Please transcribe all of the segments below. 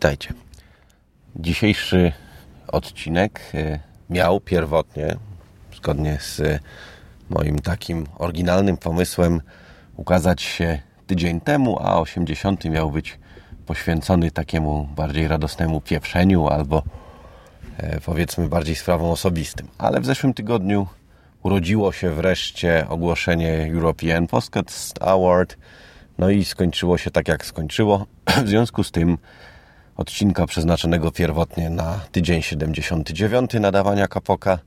Witajcie. Dzisiejszy odcinek y, miał pierwotnie, zgodnie z moim takim oryginalnym pomysłem, ukazać się tydzień temu, a 80 miał być poświęcony takiemu bardziej radosnemu pieprzeniu albo e, powiedzmy bardziej sprawom osobistym. Ale w zeszłym tygodniu urodziło się wreszcie ogłoszenie European Podcast Award no i skończyło się tak jak skończyło. W związku z tym odcinka przeznaczonego pierwotnie na tydzień 79 nadawania Kapoka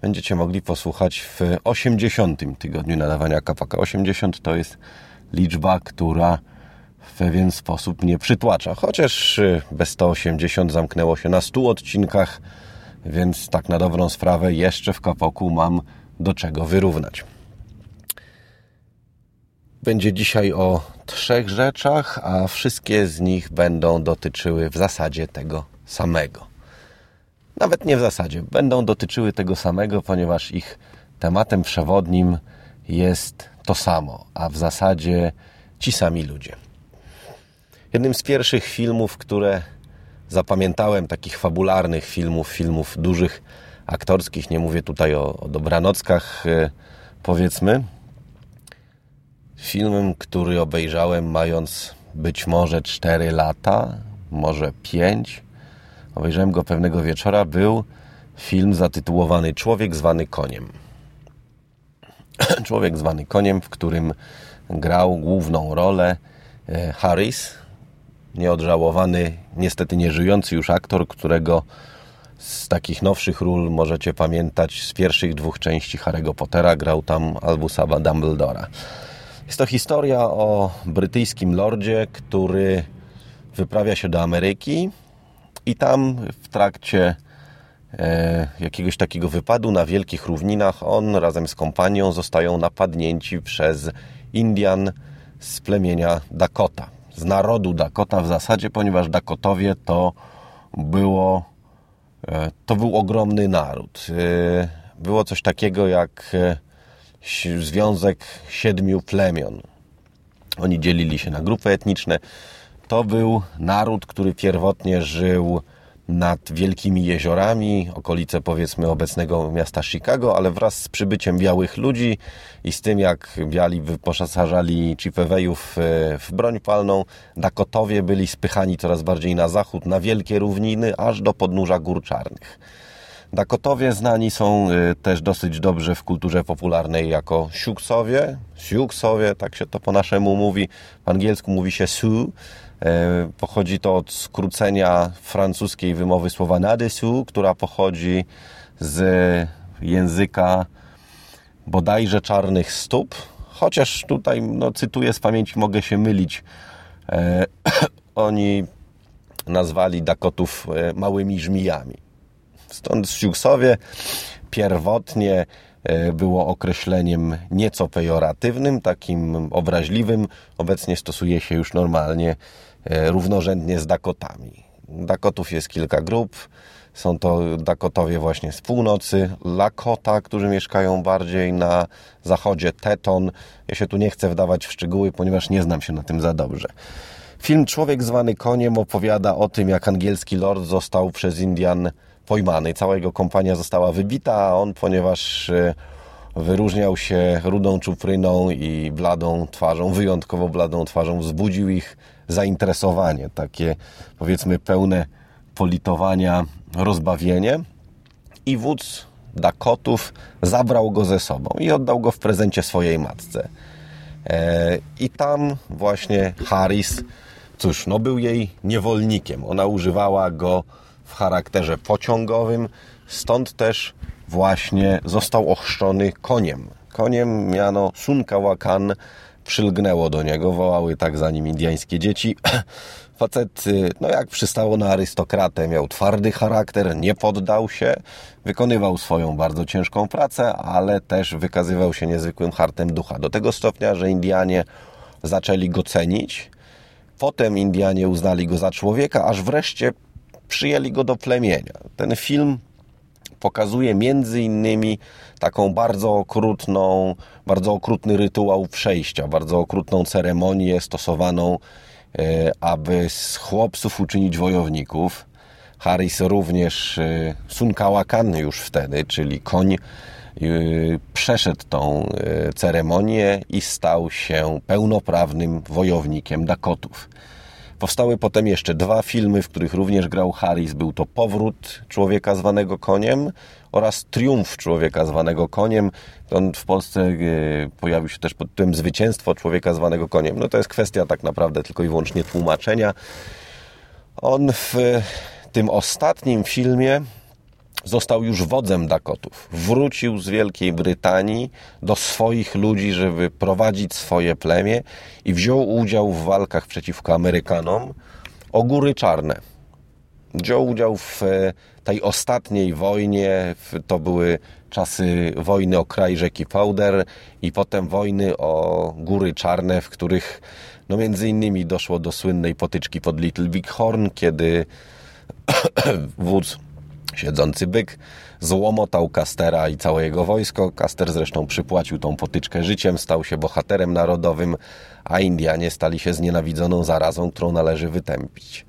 będziecie mogli posłuchać w 80 tygodniu nadawania Kapoka. 80 to jest liczba, która w pewien sposób nie przytłacza. Chociaż y, bez 180 zamknęło się na 100 odcinkach, więc tak na dobrą sprawę jeszcze w Kapoku mam do czego wyrównać. Będzie dzisiaj o trzech rzeczach, a wszystkie z nich będą dotyczyły w zasadzie tego samego. Nawet nie w zasadzie, będą dotyczyły tego samego, ponieważ ich tematem przewodnim jest to samo, a w zasadzie ci sami ludzie. Jednym z pierwszych filmów, które zapamiętałem, takich fabularnych filmów, filmów dużych, aktorskich, nie mówię tutaj o, o dobranockach, e, powiedzmy, Filmem, który obejrzałem mając być może 4 lata, może 5. Obejrzałem go pewnego wieczora. Był film zatytułowany Człowiek zwany koniem. Człowiek zwany koniem, w którym grał główną rolę e, Harris, nieodżałowany, niestety nieżyjący już aktor, którego z takich nowszych ról możecie pamiętać z pierwszych dwóch części Harry'ego Pottera. Grał tam Albusa Dumbledora. Jest to historia o brytyjskim lordzie, który wyprawia się do Ameryki i tam w trakcie e, jakiegoś takiego wypadu na wielkich równinach on razem z kompanią zostają napadnięci przez Indian z plemienia Dakota. Z narodu Dakota w zasadzie, ponieważ Dakotowie to było e, to był ogromny naród. E, było coś takiego jak e, związek siedmiu plemion. Oni dzielili się na grupy etniczne. To był naród, który pierwotnie żył nad wielkimi jeziorami, okolice powiedzmy obecnego miasta Chicago, ale wraz z przybyciem białych ludzi i z tym jak biali wyposażali Chipewejów e, w broń palną, Dakotowie byli spychani coraz bardziej na zachód, na wielkie równiny, aż do podnóża gór czarnych. Dakotowie znani są y, też dosyć dobrze w kulturze popularnej jako Siuksowie. Siuksowie, tak się to po naszemu mówi. Po angielsku mówi się Sioux. E, pochodzi to od skrócenia francuskiej wymowy słowa Nadesu, która pochodzi z języka bodajże czarnych stóp. Chociaż tutaj, no, cytuję z pamięci, mogę się mylić. E, oni nazwali Dakotów e, małymi żmijami. Stąd Siuksowie pierwotnie e, było określeniem nieco pejoratywnym, takim obraźliwym. Obecnie stosuje się już normalnie e, równorzędnie z Dakotami. Dakotów jest kilka grup. Są to Dakotowie właśnie z północy, Lakota, którzy mieszkają bardziej na zachodzie, Teton. Ja się tu nie chcę wdawać w szczegóły, ponieważ nie znam się na tym za dobrze. Film Człowiek zwany koniem opowiada o tym, jak angielski lord został przez Indian pojmany. Cała jego kompania została wybita, a on, ponieważ e, wyróżniał się rudą czupryną i bladą twarzą, wyjątkowo bladą twarzą, wzbudził ich zainteresowanie, takie powiedzmy pełne politowania, rozbawienie i wódz Dakotów zabrał go ze sobą i oddał go w prezencie swojej matce. E, I tam właśnie Harris, cóż, no był jej niewolnikiem. Ona używała go charakterze pociągowym, stąd też właśnie został ochrzczony koniem. Koniem miano Sunkawakan, przylgnęło do niego, wołały tak za nim indiańskie dzieci. Facet, y, no jak przystało na arystokratę, miał twardy charakter, nie poddał się, wykonywał swoją bardzo ciężką pracę, ale też wykazywał się niezwykłym hartem ducha. Do tego stopnia, że Indianie zaczęli go cenić. Potem Indianie uznali go za człowieka, aż wreszcie przyjęli go do plemienia. Ten film pokazuje między innymi taką bardzo okrutną, bardzo okrutny rytuał przejścia, bardzo okrutną ceremonię stosowaną aby z chłopców uczynić wojowników. Harris również, Sun Kałakan już wtedy, czyli koń, przeszedł tą ceremonię i stał się pełnoprawnym wojownikiem Dakotów. Powstały potem jeszcze dwa filmy, w których również grał Harris. Był to Powrót człowieka zwanego koniem oraz Triumf człowieka zwanego koniem. On w Polsce e, pojawił się też pod tym Zwycięstwo człowieka zwanego koniem. No to jest kwestia tak naprawdę tylko i wyłącznie tłumaczenia. On w tym ostatnim filmie został już wodzem Dakotów. Wrócił z Wielkiej Brytanii do swoich ludzi, żeby prowadzić swoje plemię i wziął udział w walkach przeciwko Amerykanom o Góry Czarne. Wziął udział w e, tej ostatniej wojnie, to były czasy wojny o kraj rzeki Powder i potem wojny o Góry Czarne, w których no między innymi doszło do słynnej potyczki pod Little Big Horn, kiedy wódz Siedzący byk złomotał Kastera i całe jego wojsko. Kaster zresztą przypłacił tą potyczkę życiem, stał się bohaterem narodowym, a Indianie stali się znienawidzoną zarazą, którą należy wytępić.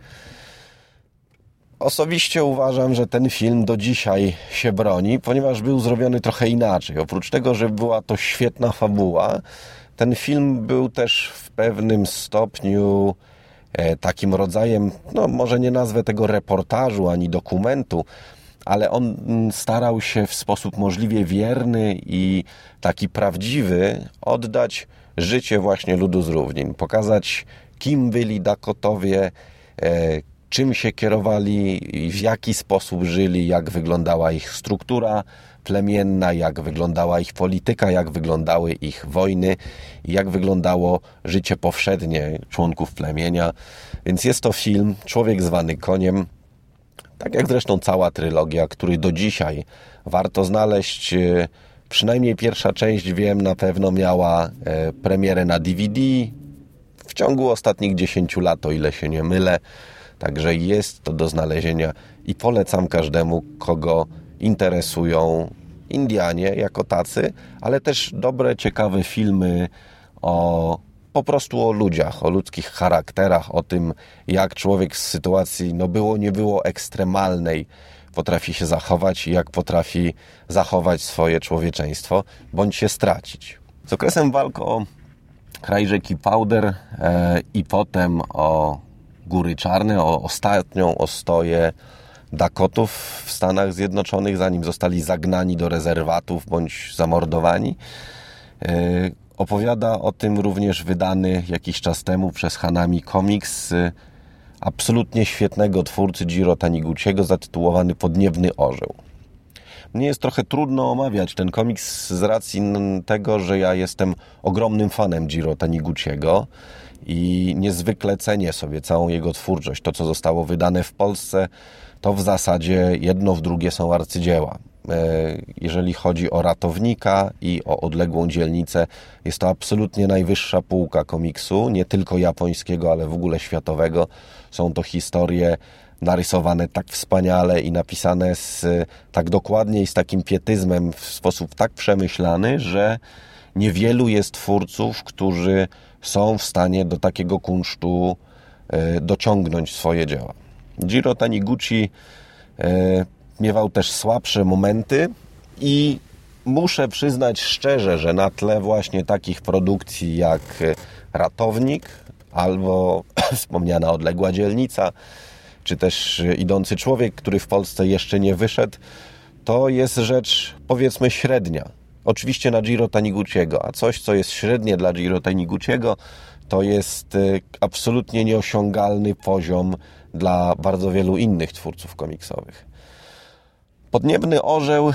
Osobiście uważam, że ten film do dzisiaj się broni, ponieważ był zrobiony trochę inaczej. Oprócz tego, że była to świetna fabuła, ten film był też w pewnym stopniu e, takim rodzajem, no może nie nazwę tego reportażu ani dokumentu, ale on mm, starał się w sposób możliwie wierny i taki prawdziwy oddać życie właśnie ludu z równin, pokazać kim byli Dakotowie, e, czym się kierowali, w jaki sposób żyli, jak wyglądała ich struktura plemienna, jak wyglądała ich polityka, jak wyglądały ich wojny, jak wyglądało życie powszednie członków plemienia. Więc jest to film Człowiek zwany koniem, tak jak zresztą cała trylogia, który do dzisiaj warto znaleźć. E, przynajmniej pierwsza część, wiem, na pewno miała e, premierę na DVD w ciągu ostatnich 10 lat, o ile się nie mylę. Także jest to do znalezienia i polecam każdemu, kogo interesują Indianie jako tacy, ale też dobre, ciekawe filmy o po prostu o ludziach, o ludzkich charakterach, o tym, jak człowiek z sytuacji, no było, nie było ekstremalnej, potrafi się zachować i jak potrafi zachować swoje człowieczeństwo, bądź się stracić. Z okresem walk o kraj rzeki Powder e, i potem o Góry Czarne, o ostatnią ostoję Dakotów w Stanach Zjednoczonych, zanim zostali zagnani do rezerwatów bądź zamordowani. Opowiada o tym również wydany jakiś czas temu przez Hanami komiks absolutnie świetnego twórcy Jiro Taniguchiego zatytułowany Podniebny Orzeł. Mnie jest trochę trudno omawiać ten komiks z racji tego, że ja jestem ogromnym fanem Jiro Taniguchiego i niezwykle cenię sobie całą jego twórczość. To, co zostało wydane w Polsce, to w zasadzie jedno w drugie są arcydzieła. E, jeżeli chodzi o ratownika i o odległą dzielnicę, jest to absolutnie najwyższa półka komiksu, nie tylko japońskiego, ale w ogóle światowego. Są to historie narysowane tak wspaniale i napisane z, tak dokładnie i z takim pietyzmem w sposób tak przemyślany, że niewielu jest twórców, którzy są w stanie do takiego kunsztu e, dociągnąć swoje dzieła. Jiro Taniguchi e, miewał też słabsze momenty i muszę przyznać szczerze, że na tle właśnie takich produkcji jak Ratownik albo wspomniana Odległa Dzielnica, czy też Idący Człowiek, który w Polsce jeszcze nie wyszedł, to jest rzecz powiedzmy średnia. Oczywiście na Giro Taniguchiego, a coś, co jest średnie dla Giro Taniguchiego, to jest y, absolutnie nieosiągalny poziom dla bardzo wielu innych twórców komiksowych. Podniebny orzeł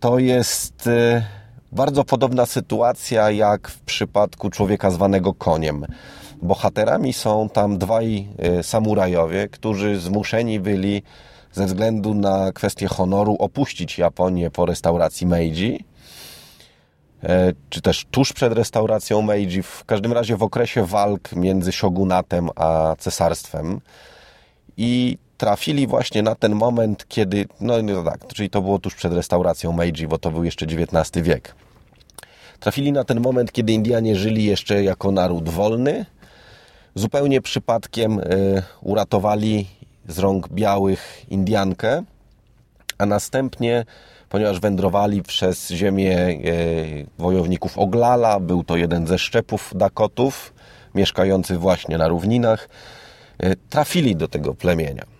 to jest y, bardzo podobna sytuacja jak w przypadku człowieka zwanego koniem. Bohaterami są tam dwaj y, samurajowie, którzy zmuszeni byli ze względu na kwestię honoru opuścić Japonię po restauracji Meiji, e, czy też tuż przed restauracją Meiji, w każdym razie w okresie walk między shogunatem a cesarstwem. I trafili właśnie na ten moment, kiedy, no, no tak, czyli to było tuż przed restauracją Meiji, bo to był jeszcze XIX wiek. Trafili na ten moment, kiedy Indianie żyli jeszcze jako naród wolny, zupełnie przypadkiem e, uratowali z rąk białych Indiankę, a następnie, ponieważ wędrowali przez ziemię e, wojowników Oglala, był to jeden ze szczepów Dakotów, mieszkający właśnie na równinach, e, trafili do tego plemienia.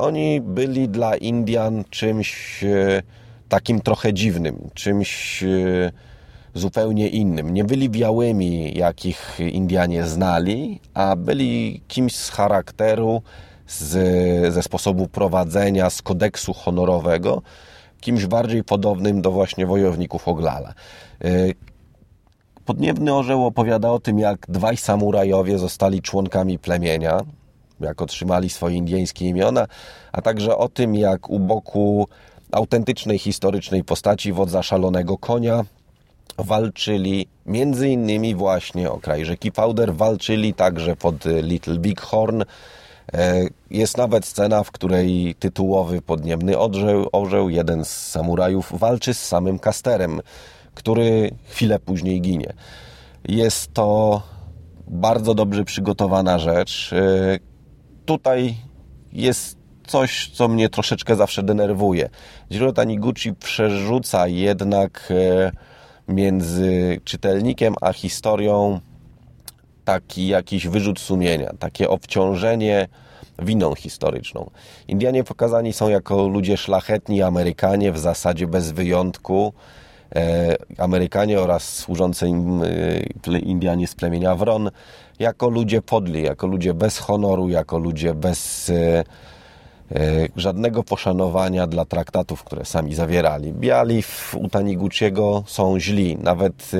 Oni byli dla Indian czymś takim trochę dziwnym, czymś zupełnie innym. Nie byli białymi, jakich Indianie znali, a byli kimś z charakteru, z, ze sposobu prowadzenia, z kodeksu honorowego, kimś bardziej podobnym do właśnie wojowników Oglala. Y, Podniebny Orzeł opowiada o tym, jak dwaj samurajowie zostali członkami plemienia, jak otrzymali swoje indyjskie imiona, a także o tym, jak u boku autentycznej, historycznej postaci wodza szalonego konia walczyli między innymi właśnie o kraj rzeki Powder, walczyli także pod Little Big Horn. E, jest nawet scena, w której tytułowy podniebny orzeł, orzeł, jeden z samurajów, walczy z samym Kasterem, który chwilę później ginie. Jest to bardzo dobrze przygotowana rzecz. Tutaj jest coś, co mnie troszeczkę zawsze denerwuje. Jiro Taniguchi przerzuca jednak e, między czytelnikiem a historią taki jakiś wyrzut sumienia, takie obciążenie winą historyczną. Indianie pokazani są jako ludzie szlachetni, Amerykanie w zasadzie bez wyjątku. E, Amerykanie oraz służące im e, Indianie z plemienia Wron jako ludzie podli, jako ludzie bez honoru, jako ludzie bez e, E, żadnego poszanowania dla traktatów, które sami zawierali. Biali w Utaniguchiego są źli. Nawet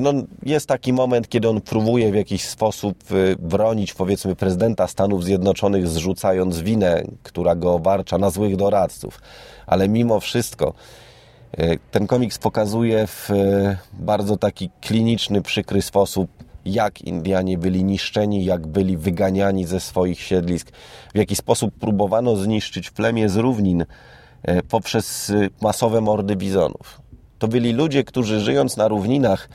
no, jest taki moment, kiedy on próbuje w jakiś sposób bronić, powiedzmy, prezydenta Stanów Zjednoczonych, zrzucając winę, która go obarcza na złych doradców. Ale mimo wszystko ten komiks pokazuje w bardzo taki kliniczny, przykry sposób jak Indianie byli niszczeni, jak byli wyganiani ze swoich siedlisk, w jaki sposób próbowano zniszczyć plemię z równin e, poprzez e, masowe mordy bizonów. To byli ludzie, którzy żyjąc na równinach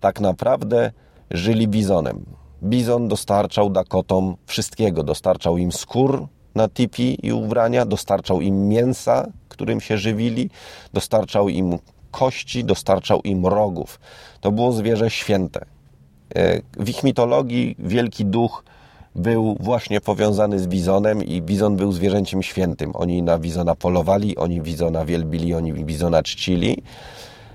tak naprawdę żyli bizonem. Bizon dostarczał Dakotom wszystkiego. Dostarczał im skór na tipi i ubrania, dostarczał im mięsa, którym się żywili, dostarczał im kości, dostarczał im rogów. To było zwierzę święte. E, w ich mitologii wielki duch był właśnie powiązany z bizonem i bizon był zwierzęciem świętym. Oni na bizona polowali, oni bizona wielbili, oni bizona czcili.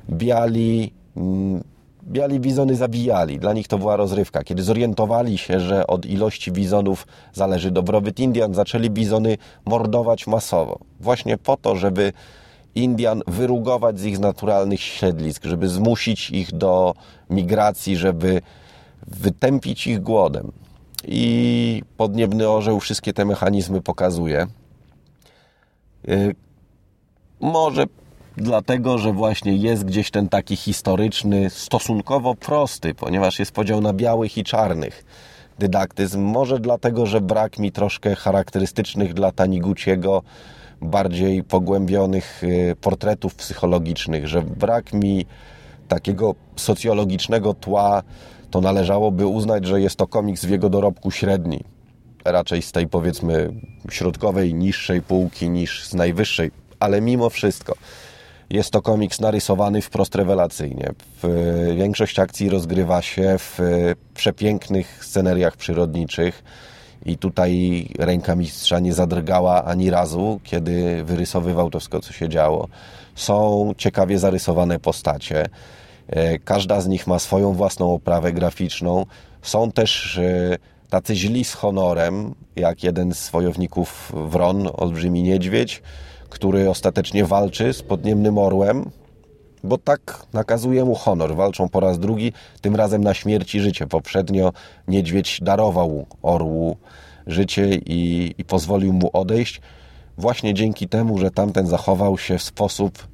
Biali, mm, biali bizony zabijali. Dla nich to była rozrywka. Kiedy zorientowali się, że od ilości bizonów zależy dobrobyt Indian, zaczęli bizony mordować masowo. Właśnie po to, żeby Indian wyrugować z ich naturalnych siedlisk, żeby zmusić ich do migracji, żeby wytępić ich głodem. I podniebny orzeł wszystkie te mechanizmy pokazuje. Y, może dlatego, że właśnie jest gdzieś ten taki historyczny, stosunkowo prosty, ponieważ jest podział na białych i czarnych dydaktyzm. Może dlatego, że brak mi troszkę charakterystycznych dla Taniguchiego bardziej pogłębionych y, portretów psychologicznych, że brak mi takiego socjologicznego tła to należałoby uznać, że jest to komiks w jego dorobku średni. Raczej z tej powiedzmy środkowej, niższej półki niż z najwyższej, ale mimo wszystko jest to komiks narysowany wprost rewelacyjnie. Większość akcji rozgrywa się w przepięknych sceneriach przyrodniczych i tutaj ręka mistrza nie zadrgała ani razu, kiedy wyrysowywał to wszystko, co się działo. Są ciekawie zarysowane postacie. E, każda z nich ma swoją własną oprawę graficzną. Są też e, tacy źli z honorem, jak jeden z wojowników Wron, olbrzymi niedźwiedź, który ostatecznie walczy z podniemnym orłem, bo tak nakazuje mu honor. Walczą po raz drugi, tym razem na śmierć i życie. Poprzednio niedźwiedź darował orłu życie i, i pozwolił mu odejść, właśnie dzięki temu, że tamten zachował się w sposób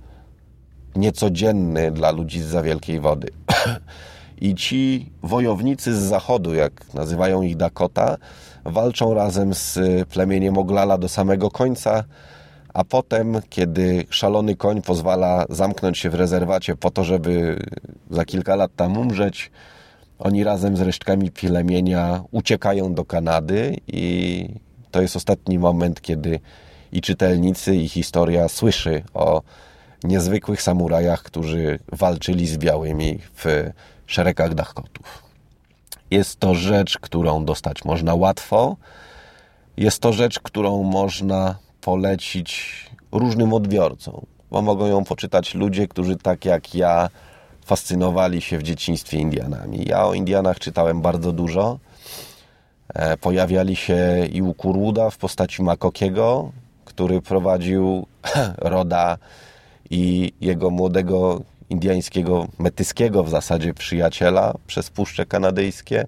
niecodzienny dla ludzi z za wielkiej wody. I ci wojownicy z zachodu, jak nazywają ich Dakota, walczą razem z plemieniem Oglala do samego końca, a potem, kiedy szalony koń pozwala zamknąć się w rezerwacie po to, żeby za kilka lat tam umrzeć, oni razem z resztkami plemienia uciekają do Kanady i to jest ostatni moment, kiedy i czytelnicy, i historia słyszy o niezwykłych samurajach, którzy walczyli z białymi w szeregach Dachkotów. Jest to rzecz, którą dostać można łatwo. Jest to rzecz, którą można polecić różnym odbiorcom, bo mogą ją poczytać ludzie, którzy tak jak ja fascynowali się w dzieciństwie Indianami. Ja o Indianach czytałem bardzo dużo. E, pojawiali się i u Kuruda w postaci Makokiego, który prowadził Roda i jego młodego indiańskiego, metyskiego w zasadzie przyjaciela przez Puszcze Kanadyjskie.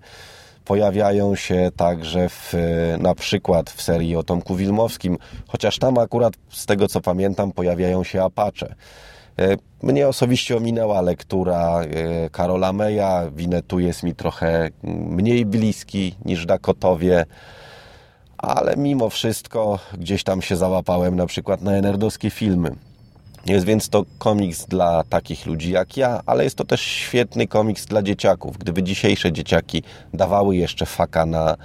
Pojawiają się także w, na przykład w serii o Tomku Wilmowskim, chociaż tam akurat z tego co pamiętam pojawiają się Apache. E, mnie osobiście ominęła lektura e, Karola Meja. Winetu jest mi trochę mniej bliski niż Dakotowie, ale mimo wszystko gdzieś tam się załapałem na przykład na enerdowskie filmy. Jest więc to komiks dla takich ludzi jak ja, ale jest to też świetny komiks dla dzieciaków. Gdyby dzisiejsze dzieciaki dawały jeszcze faka na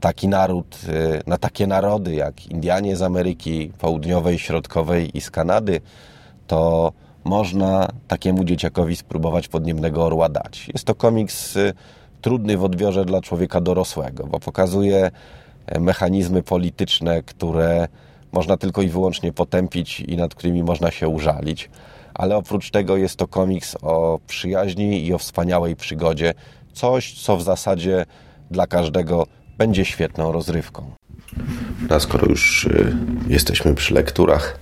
taki naród, e, na takie narody jak Indianie z Ameryki Południowej, Środkowej i z Kanady, to można takiemu dzieciakowi spróbować podniebnego orła dać. Jest to komiks y, trudny w odbiorze dla człowieka dorosłego, bo pokazuje e, mechanizmy polityczne, które można tylko i wyłącznie potępić i nad którymi można się użalić. Ale oprócz tego jest to komiks o przyjaźni i o wspaniałej przygodzie. Coś, co w zasadzie dla każdego będzie świetną rozrywką. A skoro już y, jesteśmy przy lekturach,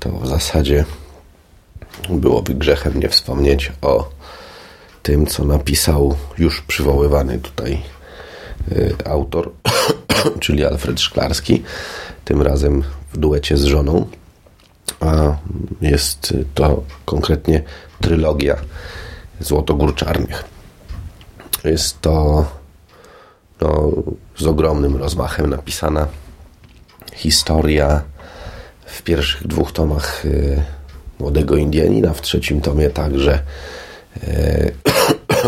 to w zasadzie byłoby grzechem nie wspomnieć o tym, co napisał już przywoływany tutaj y, autor, czyli Alfred Szklarski, tym razem w duecie z żoną. A jest to konkretnie trylogia Złotogór Czarnych. Jest to no, z ogromnym rozmachem napisana historia w pierwszych dwóch tomach y, młodego Indianina, w trzecim tomie także e,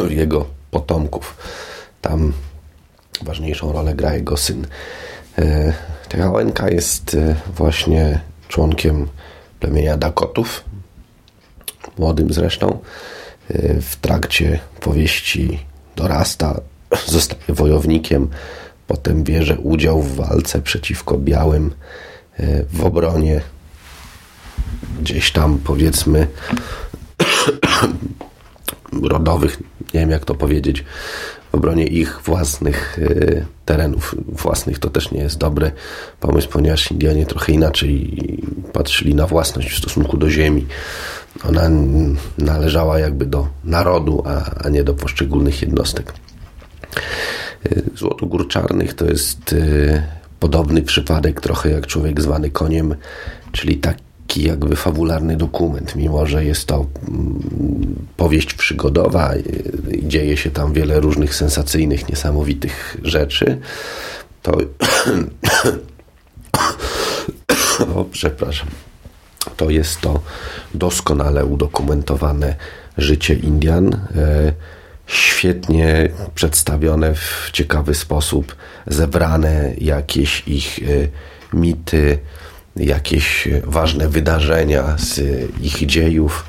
jego potomków. Tam ważniejszą rolę gra jego syn. E, Techalenka jest e, właśnie członkiem plemienia Dakotów, młodym zresztą. E, w trakcie powieści dorasta, zostaje wojownikiem, potem bierze udział w walce przeciwko białym w obronie gdzieś tam powiedzmy rodowych, nie wiem jak to powiedzieć, w obronie ich własnych y, terenów. Własnych to też nie jest dobry pomysł, ponieważ Indianie trochę inaczej patrzyli na własność w stosunku do ziemi. Ona należała jakby do narodu, a, a nie do poszczególnych jednostek. Y, Złotogór Czarnych to jest y, podobny przypadek, trochę jak człowiek zwany koniem, czyli tak taki jakby fabularny dokument, mimo że jest to mm, powieść przygodowa, dzieje się tam wiele różnych sensacyjnych, niesamowitych rzeczy, to o, przepraszam, to jest to doskonale udokumentowane życie Indian, e, świetnie przedstawione w ciekawy sposób, zebrane jakieś ich e, mity, jakieś ważne wydarzenia z ich dziejów,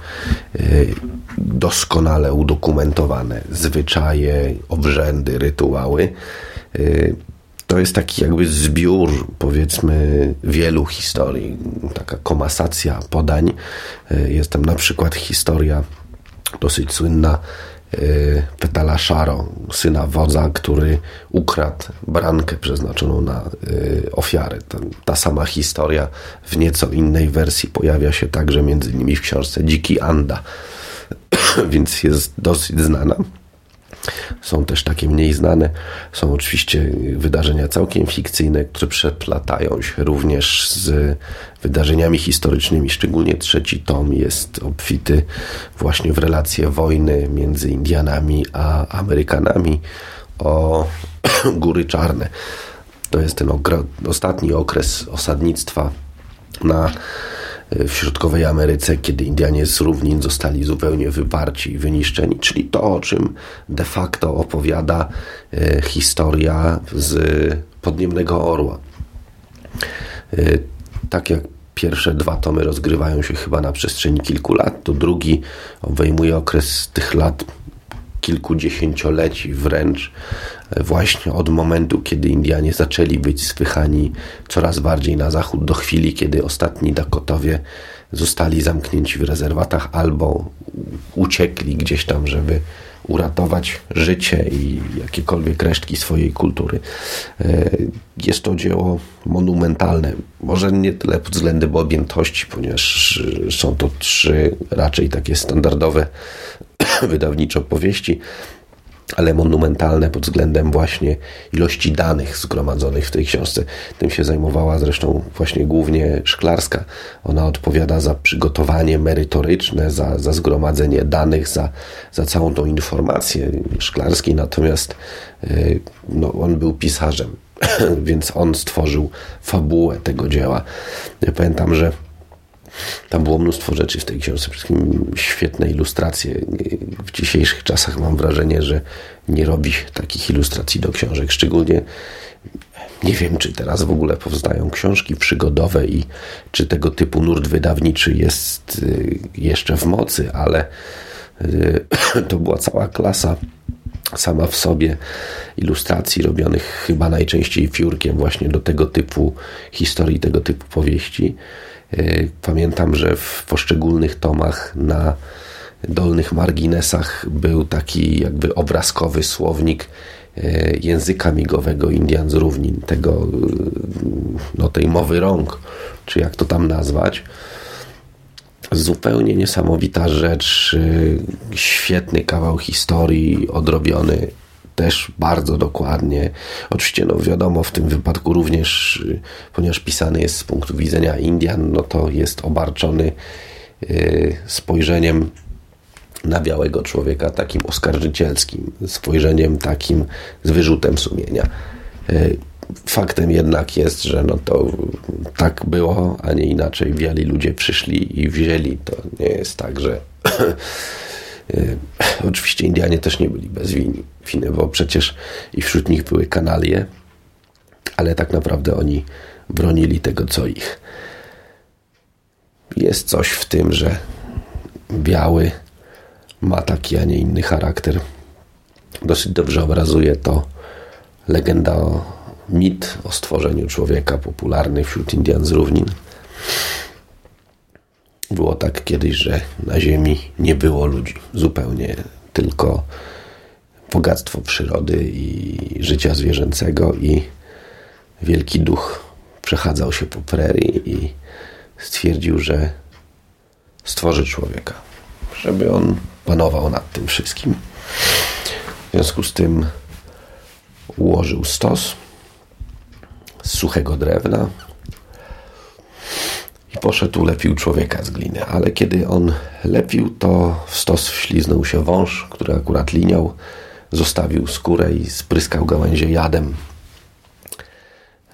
y, doskonale udokumentowane, zwyczaje, obrzędy, rytuały. Y, to jest taki jakby zbiór, powiedzmy, wielu historii, taka komasacja podań. Y, jest tam na przykład historia dosyć słynna Petala Szaro, syna wodza, który ukradł brankę przeznaczoną na y, ofiarę. Ta, ta, sama historia w nieco innej wersji pojawia się także między innymi w książce Dziki Anda, więc jest dosyć znana. Są też takie mniej znane. Są oczywiście wydarzenia całkiem fikcyjne, które przeplatają się również z wydarzeniami historycznymi. Szczególnie trzeci tom jest obfity właśnie w relacje wojny między Indianami a Amerykanami o Góry Czarne. To jest ten ostatni okres osadnictwa na w środkowej Ameryce, kiedy Indianie z równin zostali zupełnie wyparci i wyniszczeni, czyli to, o czym de facto opowiada e, historia z Podniemnego Orła. E, tak jak pierwsze dwa tomy rozgrywają się chyba na przestrzeni kilku lat, to drugi obejmuje okres tych lat kilkudziesięcioleci wręcz właśnie od momentu, kiedy Indianie zaczęli być spychani coraz bardziej na zachód, do chwili, kiedy ostatni Dakotowie zostali zamknięci w rezerwatach albo uciekli gdzieś tam, żeby uratować życie i jakiekolwiek resztki swojej kultury. E, jest to dzieło monumentalne. Może nie tyle pod względem objętości, ponieważ są to trzy raczej takie standardowe wydawniczo powieści, ale monumentalne pod względem właśnie ilości danych zgromadzonych w tej książce. Tym się zajmowała zresztą właśnie głównie Szklarska. Ona odpowiada za przygotowanie merytoryczne, za, za zgromadzenie danych, za, za całą tą informację Szklarskiej, natomiast y, no, on był pisarzem, więc on stworzył fabułę tego dzieła. Ja pamiętam, że tam było mnóstwo rzeczy w tej książce, przede wszystkim świetne ilustracje. W dzisiejszych czasach mam wrażenie, że nie robi takich ilustracji do książek, szczególnie nie wiem, czy teraz w ogóle powstają książki przygodowe i czy tego typu nurt wydawniczy jest y, jeszcze w mocy, ale y, to była cała klasa sama w sobie ilustracji robionych chyba najczęściej fiurkiem właśnie do tego typu historii, tego typu powieści. Y, pamiętam, że w poszczególnych tomach na dolnych marginesach był taki jakby obrazkowy słownik y, języka migowego Indian z równin, tego, y, no tej mowy rąk, czy jak to tam nazwać. Zupełnie niesamowita rzecz, świetny kawał historii odrobiony też bardzo dokładnie. Oczywiście, no wiadomo, w tym wypadku również, y, ponieważ pisany jest z punktu widzenia Indian, no to jest obarczony y, spojrzeniem na białego człowieka takim oskarżycielskim, spojrzeniem takim z wyrzutem sumienia. Y, faktem jednak jest, że no to tak było, a nie inaczej biali ludzie przyszli i wzięli. To nie jest tak, że oczywiście Indianie też nie byli bez winy, bo przecież i wśród nich były kanalie, ale tak naprawdę oni bronili tego, co ich. Jest coś w tym, że biały ma taki, a nie inny charakter. Dosyć dobrze obrazuje to legenda o mit o stworzeniu człowieka popularny wśród Indian z równin. Było tak kiedyś, że na Ziemi nie było ludzi. Zupełnie, tylko bogactwo przyrody i życia zwierzęcego i wielki duch przechadzał się po prerii i stwierdził, że stworzy człowieka, żeby on panował nad tym wszystkim. W związku z tym ułożył stos z suchego drewna, poszedł lepił człowieka z gliny. Ale kiedy on lepił, to w stos wśliznął się wąż, który akurat liniał, zostawił skórę i spryskał gałęzie jadem.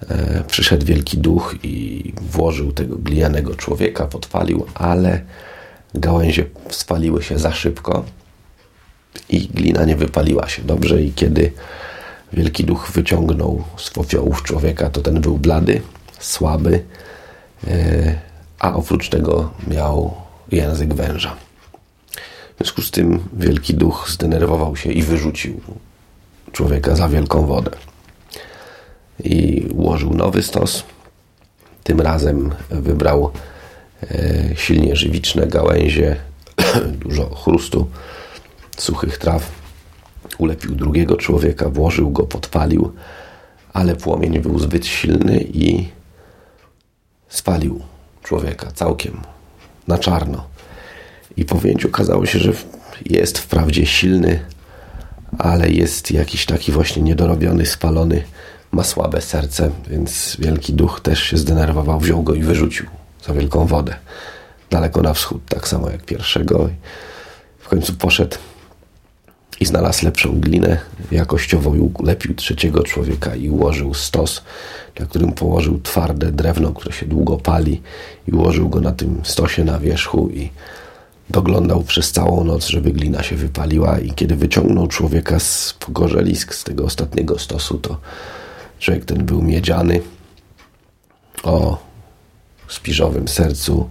E, przyszedł wielki duch i włożył tego glinianego człowieka, podpalił, ale gałęzie spaliły się za szybko i glina nie wypaliła się dobrze i kiedy wielki duch wyciągnął z popiołów człowieka, to ten był blady, słaby, e, a oprócz tego miał język węża. W związku z tym wielki duch zdenerwował się i wyrzucił człowieka za wielką wodę. I ułożył nowy stos. Tym razem wybrał e, silnie żywiczne gałęzie, dużo chrustu, suchych traw. Ulepił drugiego człowieka, włożył go, podpalił, ale płomień był zbyt silny i spalił człowieka całkiem na czarno. I po wyjęciu okazało się, że jest wprawdzie silny, ale jest jakiś taki właśnie niedorobiony, spalony, ma słabe serce, więc wielki duch też się zdenerwował, wziął go i wyrzucił za wielką wodę. Daleko na wschód, tak samo jak pierwszego. W końcu poszedł i znalazł lepszą glinę jakościowo i ulepił trzeciego człowieka i ułożył stos, na którym położył twarde drewno, które się długo pali i ułożył go na tym stosie na wierzchu i doglądał przez całą noc, żeby glina się wypaliła. I kiedy wyciągnął człowieka z pogorzelisk, z tego ostatniego stosu, to człowiek ten był miedziany. O spiżowym sercu,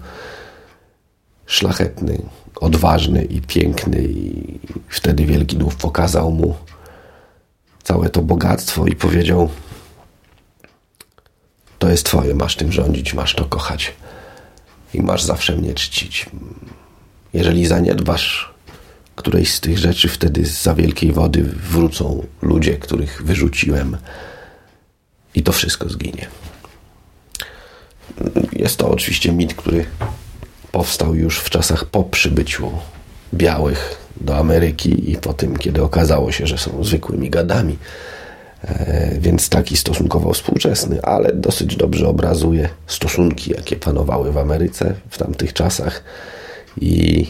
szlachetny, odważny i piękny i wtedy Wielki Duch pokazał mu całe to bogactwo i powiedział to jest twoje, masz tym rządzić, masz to kochać i masz zawsze mnie czcić. Jeżeli zaniedbasz którejś z tych rzeczy, wtedy za wielkiej wody wrócą ludzie, których wyrzuciłem i to wszystko zginie. Jest to oczywiście mit, który powstał już w czasach po przybyciu białych do Ameryki i po tym, kiedy okazało się, że są zwykłymi gadami. E, więc taki stosunkowo współczesny, ale dosyć dobrze obrazuje stosunki, jakie panowały w Ameryce w tamtych czasach i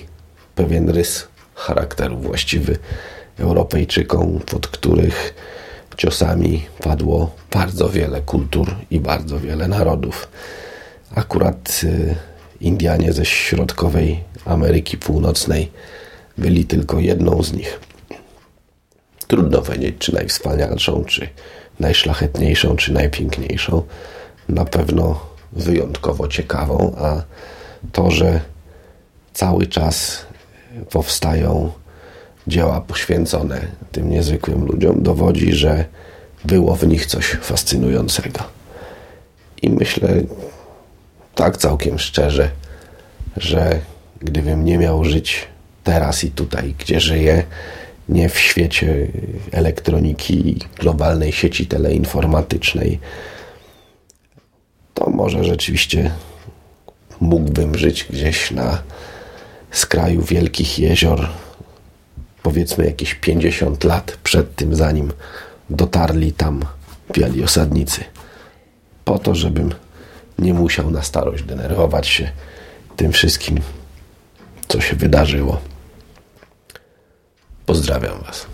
pewien rys charakteru właściwy Europejczykom, pod których ciosami padło bardzo wiele kultur i bardzo wiele narodów. Akurat y, Indianie ze środkowej Ameryki Północnej byli tylko jedną z nich. Trudno powiedzieć, czy najwspanialszą, czy najszlachetniejszą, czy najpiękniejszą. Na pewno wyjątkowo ciekawą, a to, że cały czas powstają dzieła poświęcone tym niezwykłym ludziom, dowodzi, że było w nich coś fascynującego. I myślę, tak całkiem szczerze, że gdybym nie miał żyć teraz i tutaj, gdzie żyję, nie w świecie elektroniki, globalnej sieci teleinformatycznej, to może rzeczywiście mógłbym żyć gdzieś na skraju wielkich jezior, powiedzmy jakieś 50 lat przed tym, zanim dotarli tam biali osadnicy. Po to, żebym nie musiał na starość denerwować się tym wszystkim, co się wydarzyło. Pozdrawiam Was.